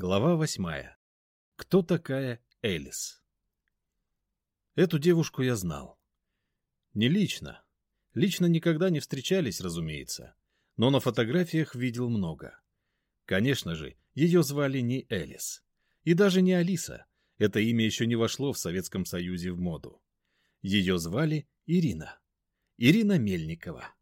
Глава восьмая. Кто такая Элис? Эту девушку я знал. Не лично. Лично никогда не встречались, разумеется. Но на фотографиях видел много. Конечно же, ее звали не Элис. И даже не Алиса. Это имя еще не вошло в Советском Союзе в моду. Ее звали Ирина. Ирина Мельникова.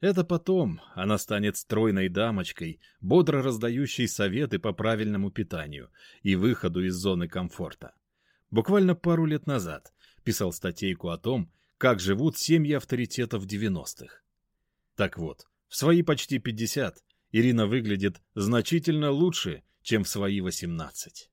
Это потом она станет стройной дамочкой, бодро раздающей советы по правильному питанию и выходу из зоны комфорта. Буквально пару лет назад писал статейку о том, как живут семьи авторитетов 90-х. Так вот, в свои почти 50 Ирина выглядит значительно лучше, чем в свои 18.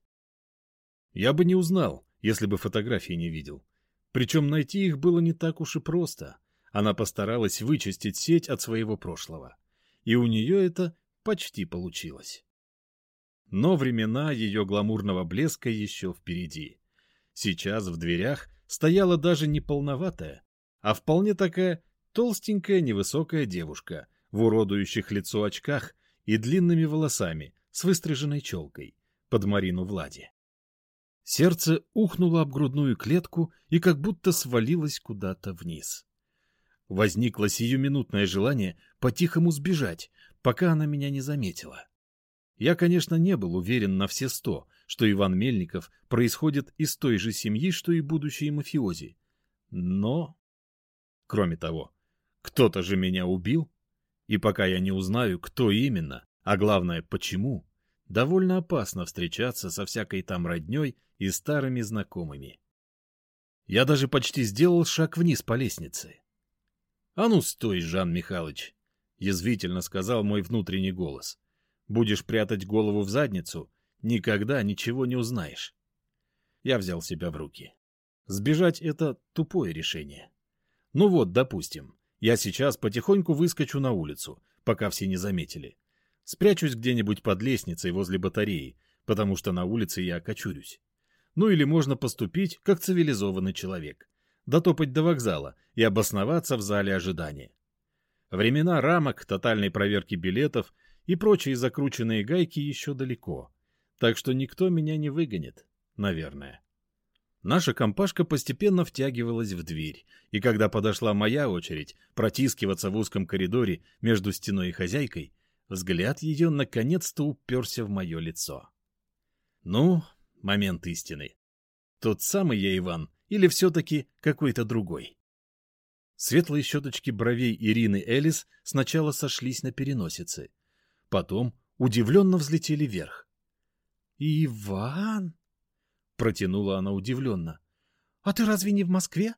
Я бы не узнал, если бы фотографии не видел. Причем найти их было не так уж и просто — она постаралась вычистить сеть от своего прошлого. И у нее это почти получилось. Но времена ее гламурного блеска еще впереди. Сейчас в дверях стояла даже не полноватая, а вполне такая толстенькая невысокая девушка в уродующих лицо очках и длинными волосами с выстриженной челкой под Марину Влади. Сердце ухнуло об грудную клетку и как будто свалилось куда-то вниз. Возникло сиюминутное желание по-тихому сбежать, пока она меня не заметила. Я, конечно, не был уверен на все сто, что Иван Мельников происходит из той же семьи, что и будущие мафиози. Но... Кроме того, кто-то же меня убил, и пока я не узнаю, кто именно, а главное, почему, довольно опасно встречаться со всякой там родней и старыми знакомыми. Я даже почти сделал шаг вниз по лестнице. — А ну стой, Жан Михайлович! — язвительно сказал мой внутренний голос. — Будешь прятать голову в задницу, никогда ничего не узнаешь. Я взял себя в руки. Сбежать — это тупое решение. Ну вот, допустим, я сейчас потихоньку выскочу на улицу, пока все не заметили. Спрячусь где-нибудь под лестницей возле батареи, потому что на улице я окочурюсь. Ну или можно поступить, как цивилизованный человек дотопать до вокзала и обосноваться в зале ожидания. Времена рамок, тотальной проверки билетов и прочие закрученные гайки еще далеко, так что никто меня не выгонит, наверное. Наша компашка постепенно втягивалась в дверь, и когда подошла моя очередь протискиваться в узком коридоре между стеной и хозяйкой, взгляд ее наконец-то уперся в мое лицо. Ну, момент истины. Тот самый я, Иван, или все-таки какой-то другой? Светлые щеточки бровей Ирины Элис сначала сошлись на переносице. Потом удивленно взлетели вверх. «Иван?» — протянула она удивленно. «А ты разве не в Москве?»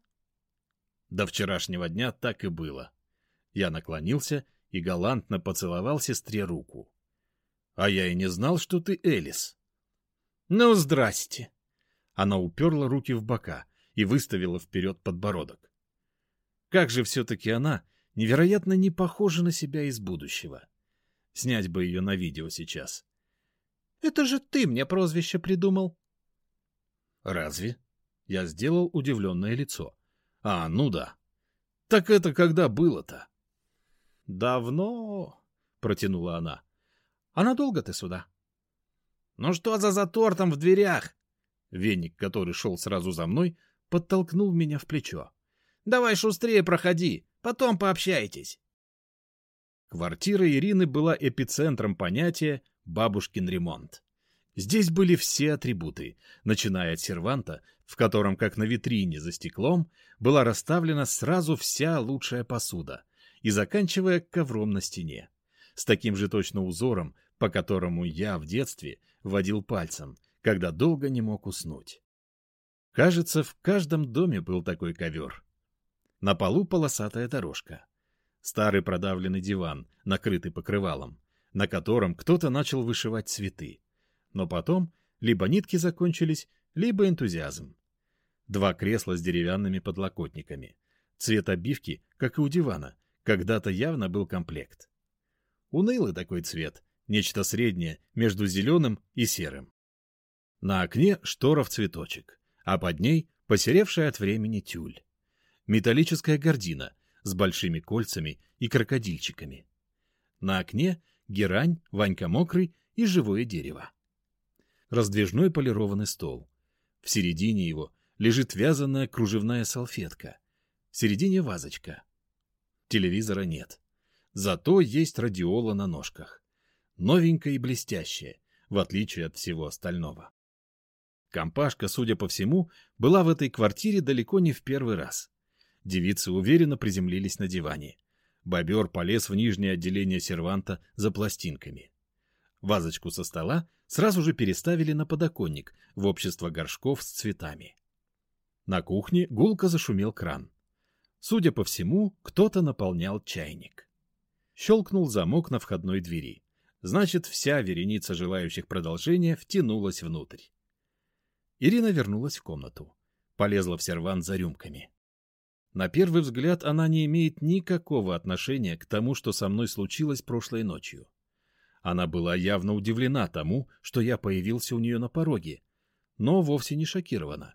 До вчерашнего дня так и было. Я наклонился и галантно поцеловал сестре руку. «А я и не знал, что ты Элис». «Ну, здрасте!» Она уперла руки в бока, и выставила вперед подбородок. Как же все-таки она невероятно не похожа на себя из будущего. Снять бы ее на видео сейчас. «Это же ты мне прозвище придумал!» «Разве?» Я сделал удивленное лицо. «А, ну да. Так это когда было-то?» «Давно...» — протянула она. «А надолго ты сюда?» «Ну что за затор там в дверях?» Веник, который шел сразу за мной, подтолкнул меня в плечо. «Давай шустрее проходи, потом пообщайтесь». Квартира Ирины была эпицентром понятия «бабушкин ремонт». Здесь были все атрибуты, начиная от серванта, в котором, как на витрине за стеклом, была расставлена сразу вся лучшая посуда, и заканчивая ковром на стене, с таким же точно узором, по которому я в детстве водил пальцем, когда долго не мог уснуть. Кажется, в каждом доме был такой ковер. На полу полосатая дорожка. Старый продавленный диван, накрытый покрывалом, на котором кто-то начал вышивать цветы. Но потом либо нитки закончились, либо энтузиазм. Два кресла с деревянными подлокотниками. Цвет обивки, как и у дивана, когда-то явно был комплект. Унылый такой цвет, нечто среднее между зеленым и серым. На окне штора в цветочек а под ней посеревшая от времени тюль. Металлическая гордина с большими кольцами и крокодильчиками. На окне герань, Ванька мокрый и живое дерево. раздвижной полированный стол. В середине его лежит вязаная кружевная салфетка. В середине вазочка. Телевизора нет. Зато есть радиола на ножках. Новенькая и блестящая, в отличие от всего остального. Компашка, судя по всему, была в этой квартире далеко не в первый раз. Девицы уверенно приземлились на диване. Бобер полез в нижнее отделение серванта за пластинками. Вазочку со стола сразу же переставили на подоконник в общество горшков с цветами. На кухне гулко зашумел кран. Судя по всему, кто-то наполнял чайник. Щелкнул замок на входной двери. Значит, вся вереница желающих продолжения втянулась внутрь. Ирина вернулась в комнату. Полезла в сервант за рюмками. На первый взгляд она не имеет никакого отношения к тому, что со мной случилось прошлой ночью. Она была явно удивлена тому, что я появился у нее на пороге, но вовсе не шокирована.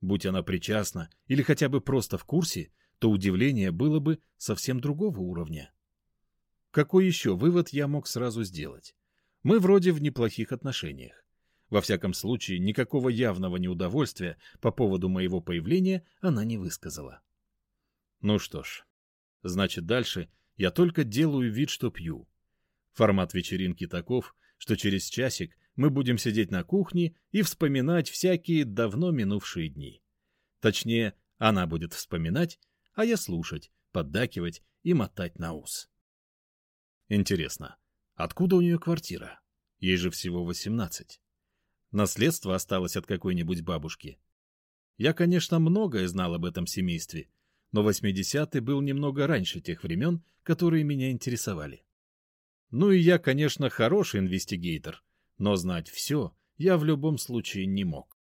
Будь она причастна или хотя бы просто в курсе, то удивление было бы совсем другого уровня. Какой еще вывод я мог сразу сделать? Мы вроде в неплохих отношениях. Во всяком случае, никакого явного неудовольствия по поводу моего появления она не высказала. Ну что ж, значит дальше я только делаю вид, что пью. Формат вечеринки таков, что через часик мы будем сидеть на кухне и вспоминать всякие давно минувшие дни. Точнее, она будет вспоминать, а я слушать, поддакивать и мотать на ус. Интересно, откуда у нее квартира? Ей же всего восемнадцать. Наследство осталось от какой-нибудь бабушки. Я, конечно, многое знал об этом семействе, но 80-й был немного раньше тех времен, которые меня интересовали. Ну и я, конечно, хороший инвестигейтор, но знать все я в любом случае не мог.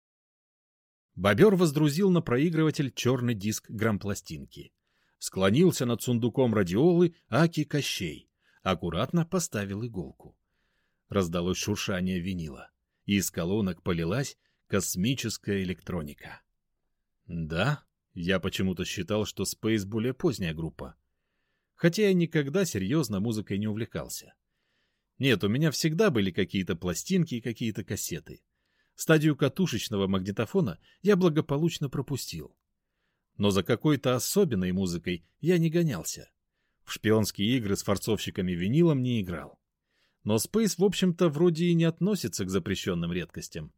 Бобер воздрузил на проигрыватель черный диск грампластинки. Склонился над сундуком радиолы Аки Кощей. Аккуратно поставил иголку. Раздалось шуршание винила, и из колонок полилась космическая электроника. Да, я почему-то считал, что Space более поздняя группа. Хотя я никогда серьезно музыкой не увлекался. Нет, у меня всегда были какие-то пластинки и какие-то кассеты. Стадию катушечного магнитофона я благополучно пропустил. Но за какой-то особенной музыкой я не гонялся. В шпионские игры с форцовщиками винилом не играл. Но Space, в общем-то, вроде и не относится к запрещенным редкостям.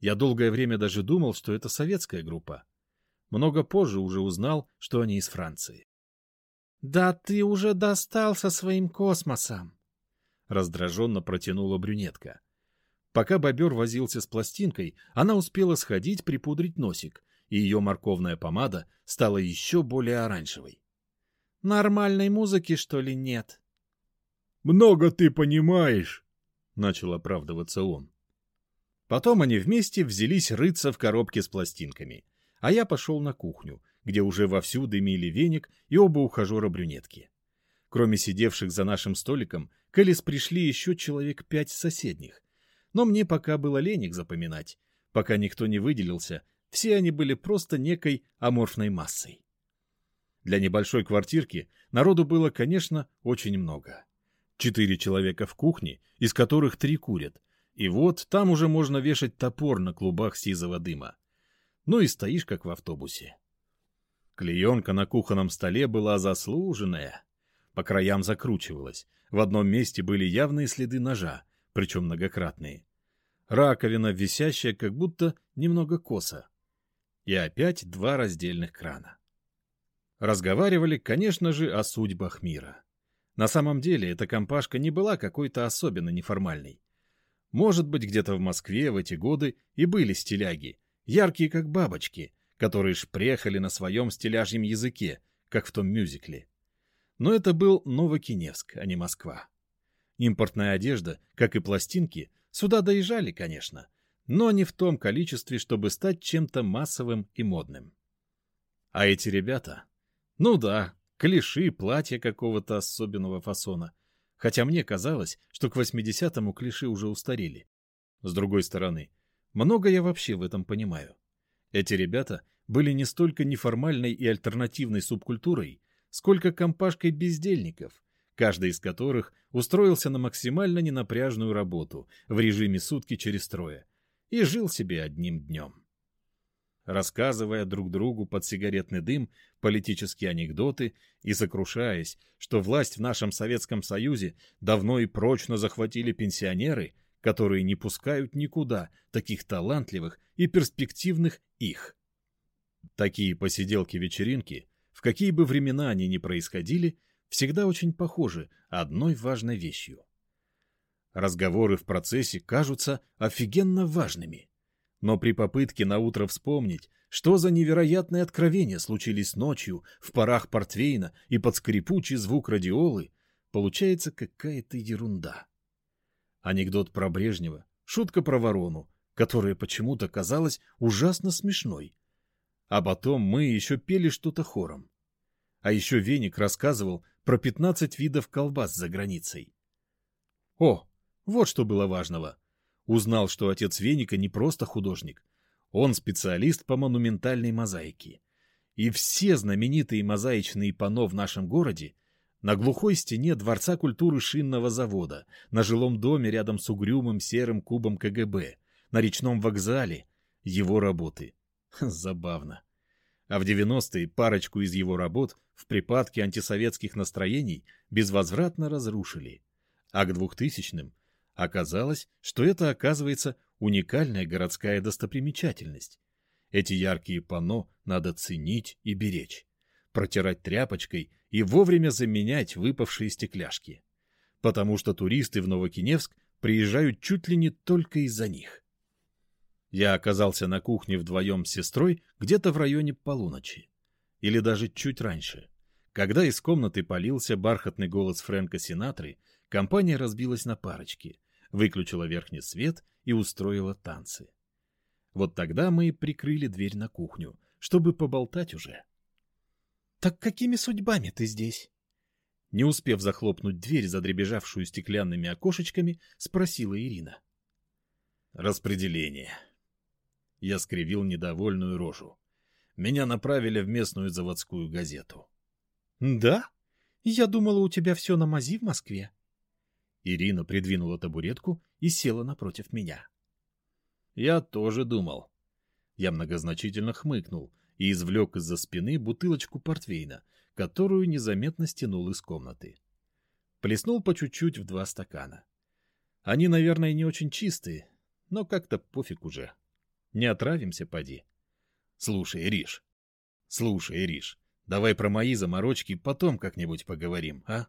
Я долгое время даже думал, что это советская группа. Много позже уже узнал, что они из Франции. «Да ты уже достал со своим космосом!» Раздраженно протянула брюнетка. Пока бобер возился с пластинкой, она успела сходить припудрить носик, и ее морковная помада стала еще более оранжевой. «Нормальной музыки, что ли, нет?» «Много ты понимаешь!» — начал оправдываться он. Потом они вместе взялись рыться в коробке с пластинками — а я пошел на кухню, где уже вовсю дымили веник и оба ухажера брюнетки. Кроме сидевших за нашим столиком, к Элис пришли еще человек пять соседних. Но мне пока было лень их запоминать. Пока никто не выделился, все они были просто некой аморфной массой. Для небольшой квартирки народу было, конечно, очень много. Четыре человека в кухне, из которых три курят. И вот там уже можно вешать топор на клубах сизого дыма ну и стоишь, как в автобусе. Клеенка на кухонном столе была заслуженная. По краям закручивалась. В одном месте были явные следы ножа, причем многократные. Раковина, висящая как будто немного косо. И опять два раздельных крана. Разговаривали, конечно же, о судьбах мира. На самом деле эта компашка не была какой-то особенно неформальной. Может быть, где-то в Москве в эти годы и были стиляги, яркие как бабочки, которые шпрехали на своем стиляжьем языке, как в том мюзикле. Но это был Новокиневск, а не Москва. Импортная одежда, как и пластинки, сюда доезжали, конечно, но не в том количестве, чтобы стать чем-то массовым и модным. А эти ребята? Ну да, клиши, платья какого-то особенного фасона. Хотя мне казалось, что к 80-му клиши уже устарели. С другой стороны, много я вообще в этом понимаю. Эти ребята были не столько неформальной и альтернативной субкультурой, сколько компашкой бездельников, каждый из которых устроился на максимально ненапряжную работу в режиме сутки через трое, и жил себе одним днем. Рассказывая друг другу под сигаретный дым политические анекдоты и сокрушаясь, что власть в нашем Советском Союзе давно и прочно захватили пенсионеры, которые не пускают никуда таких талантливых и перспективных их. Такие посиделки-вечеринки, в какие бы времена они ни происходили, всегда очень похожи одной важной вещью. Разговоры в процессе кажутся офигенно важными. Но при попытке наутро вспомнить, что за невероятные откровения случились ночью в парах портвейна и под скрипучий звук радиолы, получается какая-то ерунда. Анекдот про Брежнева, шутка про ворону, которая почему-то казалась ужасно смешной. А потом мы еще пели что-то хором. А еще Веник рассказывал про 15 видов колбас за границей. О, вот что было важного. Узнал, что отец Веника не просто художник. Он специалист по монументальной мозаике. И все знаменитые мозаичные панно в нашем городе на глухой стене Дворца культуры шинного завода, на жилом доме рядом с угрюмым серым кубом КГБ, на речном вокзале, его работы. Забавно. А в 90-е парочку из его работ в припадке антисоветских настроений безвозвратно разрушили. А к 2000-м оказалось, что это, оказывается, уникальная городская достопримечательность. Эти яркие панно надо ценить и беречь, протирать тряпочкой и вовремя заменять выпавшие стекляшки. Потому что туристы в Новокиневск приезжают чуть ли не только из-за них. Я оказался на кухне вдвоем с сестрой где-то в районе полуночи. Или даже чуть раньше. Когда из комнаты полился бархатный голос Фрэнка Синатры, компания разбилась на парочки, выключила верхний свет и устроила танцы. Вот тогда мы прикрыли дверь на кухню, чтобы поболтать уже. — Так какими судьбами ты здесь? Не успев захлопнуть дверь, задребежавшую стеклянными окошечками, спросила Ирина. — Распределение, я скривил недовольную рожу. Меня направили в местную заводскую газету. — Да? Я думала, у тебя все на мази в Москве. Ирина придвинула табуретку и села напротив меня. Я тоже думал. Я многозначительно хмыкнул и извлек из-за спины бутылочку портвейна, которую незаметно стянул из комнаты. Плеснул по чуть-чуть в два стакана. Они, наверное, не очень чистые, но как-то пофиг уже. Не отравимся, поди. Слушай, Риш. Слушай, Риш, давай про мои заморочки потом как-нибудь поговорим, а?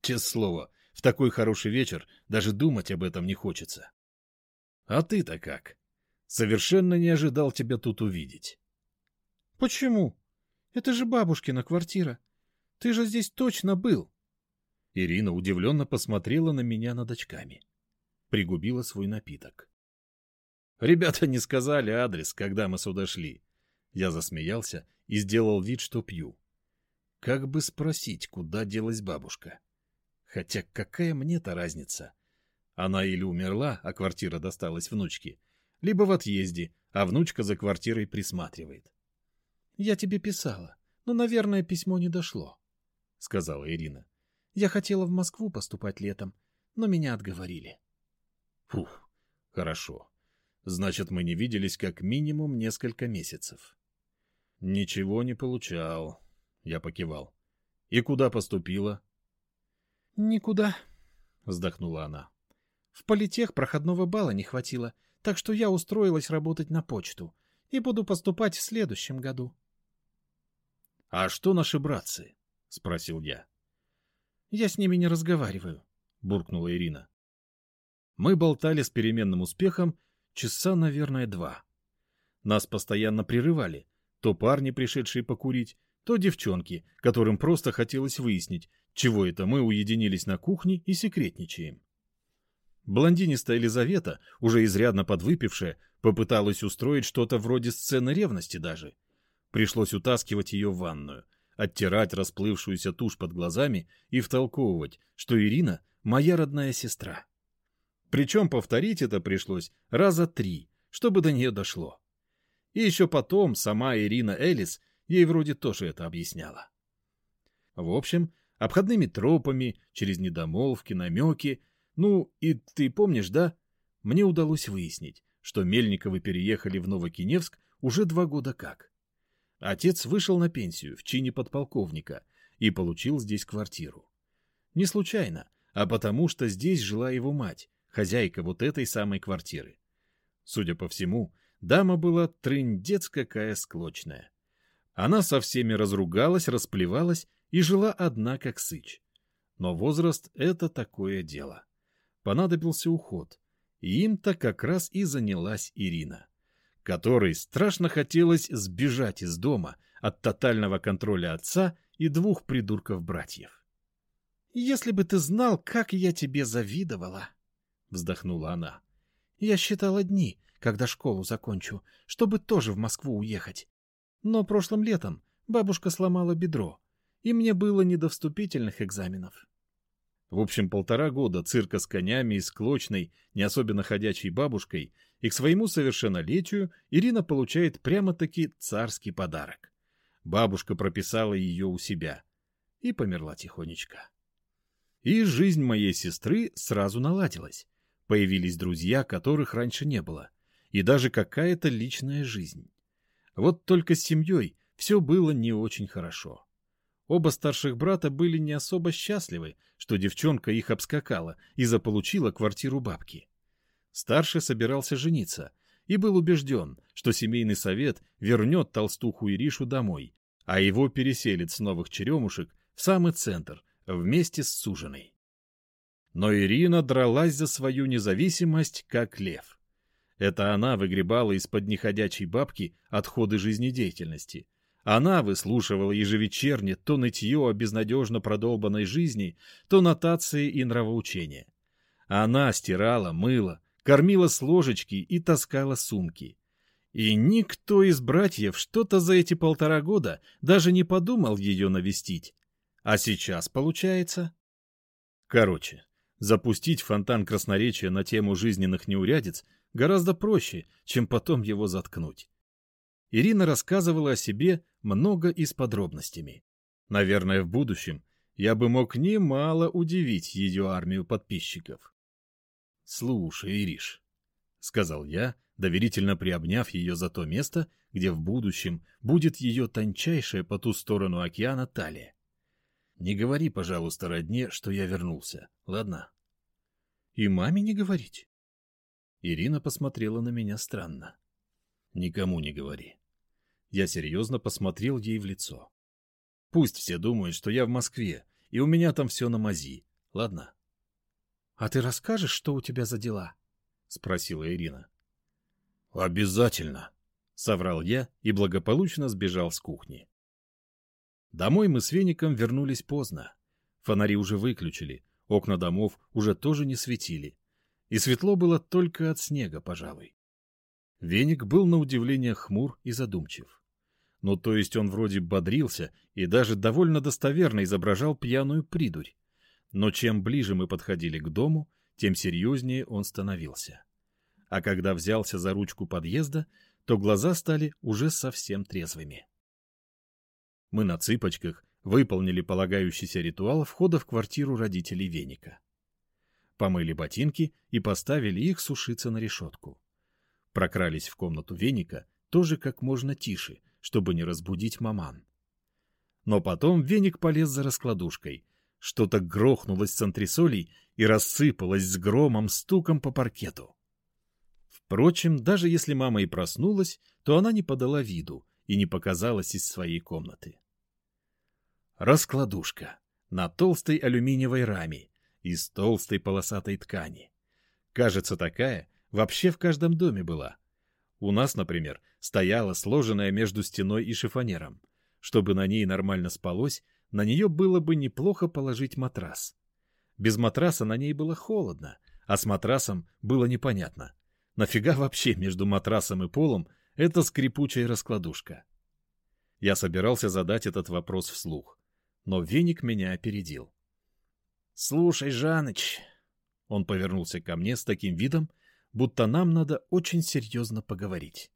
Честное слово, в такой хороший вечер даже думать об этом не хочется. А ты-то как? Совершенно не ожидал тебя тут увидеть. Почему? Это же бабушкина квартира. Ты же здесь точно был. Ирина удивленно посмотрела на меня над очками. Пригубила свой напиток. Ребята не сказали адрес, когда мы сюда шли. Я засмеялся и сделал вид, что пью. Как бы спросить, куда делась бабушка? Хотя какая мне-то разница? Она или умерла, а квартира досталась внучке, либо в отъезде, а внучка за квартирой присматривает. — Я тебе писала, но, наверное, письмо не дошло, — сказала Ирина. — Я хотела в Москву поступать летом, но меня отговорили. — Фух, хорошо. Значит, мы не виделись как минимум несколько месяцев. Ничего не получал. Я покивал. И куда поступила? Никуда, вздохнула она. В политех проходного балла не хватило, так что я устроилась работать на почту и буду поступать в следующем году. — А что наши братцы? — спросил я. — Я с ними не разговариваю, — буркнула Ирина. Мы болтали с переменным успехом Часа, наверное, два. Нас постоянно прерывали. То парни, пришедшие покурить, то девчонки, которым просто хотелось выяснить, чего это мы уединились на кухне и секретничаем. Блондинистая Елизавета, уже изрядно подвыпившая, попыталась устроить что-то вроде сцены ревности даже. Пришлось утаскивать ее в ванную, оттирать расплывшуюся тушь под глазами и втолковывать, что Ирина — моя родная сестра. Причем повторить это пришлось раза три, чтобы до нее дошло. И еще потом сама Ирина Элис ей вроде тоже это объясняла. В общем, обходными тропами, через недомолвки, намеки, ну и ты помнишь, да? Мне удалось выяснить, что Мельниковы переехали в Новокиневск уже два года как. Отец вышел на пенсию в чине подполковника и получил здесь квартиру. Не случайно, а потому что здесь жила его мать, хозяйка вот этой самой квартиры. Судя по всему, дама была трындец какая склочная. Она со всеми разругалась, расплевалась и жила одна как сыч. Но возраст — это такое дело. Понадобился уход, и им-то как раз и занялась Ирина, которой страшно хотелось сбежать из дома от тотального контроля отца и двух придурков-братьев. «Если бы ты знал, как я тебе завидовала!» — вздохнула она. «Я считала дни, когда школу закончу, чтобы тоже в Москву уехать. Но прошлым летом бабушка сломала бедро, и мне было не до вступительных экзаменов. В общем, полтора года цирка с конями и склочной, не особенно ходячей бабушкой, и к своему совершеннолетию Ирина получает прямо-таки царский подарок. Бабушка прописала ее у себя и померла тихонечко. И жизнь моей сестры сразу наладилась. Появились друзья, которых раньше не было, и даже какая-то личная жизнь. Вот только с семьей все было не очень хорошо. Оба старших брата были не особо счастливы, что девчонка их обскакала и заполучила квартиру бабки. Старший собирался жениться и был убежден, что семейный совет вернет толстуху Иришу домой, а его переселит с новых черемушек в самый центр, вместе с суженой. Но Ирина дралась за свою независимость, как лев. Это она выгребала из-под неходячей бабки отходы жизнедеятельности, она выслушивала ежевечерне то нытье о безнадежно продолбанной жизни, то нотации и нравоучения. Она стирала, мыла, кормила с ложечки и таскала сумки. И никто из братьев что-то за эти полтора года даже не подумал ее навестить. А сейчас получается... Короче, запустить фонтан красноречия на тему жизненных неурядиц гораздо проще, чем потом его заткнуть. Ирина рассказывала о себе много и с подробностями. Наверное, в будущем я бы мог немало удивить ее армию подписчиков. — Слушай, Ириш, — сказал я, доверительно приобняв ее за то место, где в будущем будет ее тончайшая по ту сторону океана талия. — Не говори, пожалуйста, родне, что я вернулся, ладно? — И маме не говорить. Ирина посмотрела на меня странно. — Никому не говори. Я серьезно посмотрел ей в лицо. Пусть все думают, что я в Москве, и у меня там все на мази. Ладно? — А ты расскажешь, что у тебя за дела? — спросила Ирина. — Обязательно, — соврал я и благополучно сбежал с кухни. Домой мы с Веником вернулись поздно. Фонари уже выключили, окна домов уже тоже не светили. И светло было только от снега, пожалуй. Веник был на удивление хмур и задумчив. Ну, то есть он вроде бодрился и даже довольно достоверно изображал пьяную придурь. Но чем ближе мы подходили к дому, тем серьезнее он становился. А когда взялся за ручку подъезда, то глаза стали уже совсем трезвыми. Мы на цыпочках выполнили полагающийся ритуал входа в квартиру родителей Веника. Помыли ботинки и поставили их сушиться на решетку. Прокрались в комнату Веника тоже как можно тише — чтобы не разбудить маман. Но потом веник полез за раскладушкой. Что-то грохнулось с антресолей и рассыпалось с громом стуком по паркету. Впрочем, даже если мама и проснулась, то она не подала виду и не показалась из своей комнаты. Раскладушка на толстой алюминиевой раме из толстой полосатой ткани. Кажется, такая вообще в каждом доме была. У нас, например, стояла сложенная между стеной и шифонером. Чтобы на ней нормально спалось, на нее было бы неплохо положить матрас. Без матраса на ней было холодно, а с матрасом было непонятно. Нафига вообще между матрасом и полом эта скрипучая раскладушка? Я собирался задать этот вопрос вслух, но веник меня опередил. — Слушай, Жаныч, он повернулся ко мне с таким видом, будто нам надо очень серьезно поговорить.